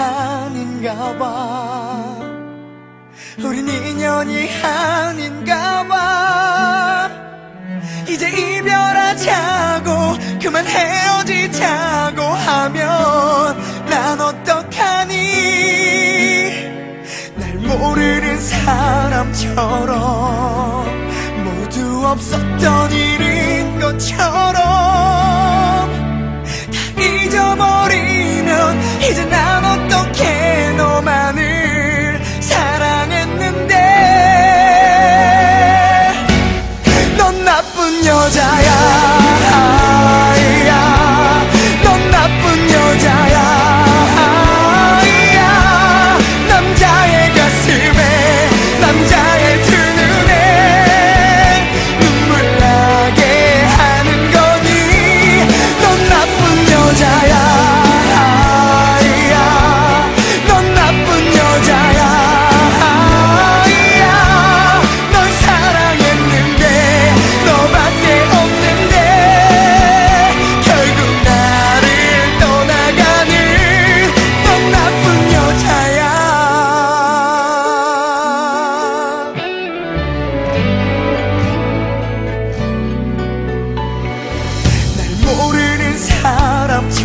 아닌가 봐. 우린 인연이 아닌가 봐. 이제 이별하자고 그만 헤어지자고 하면 난 어떡하니? 날 모르는 사람처럼 모두 없었던 일인 것처럼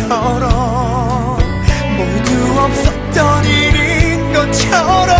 것처럼 모두 없었던 일인 것처럼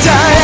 在。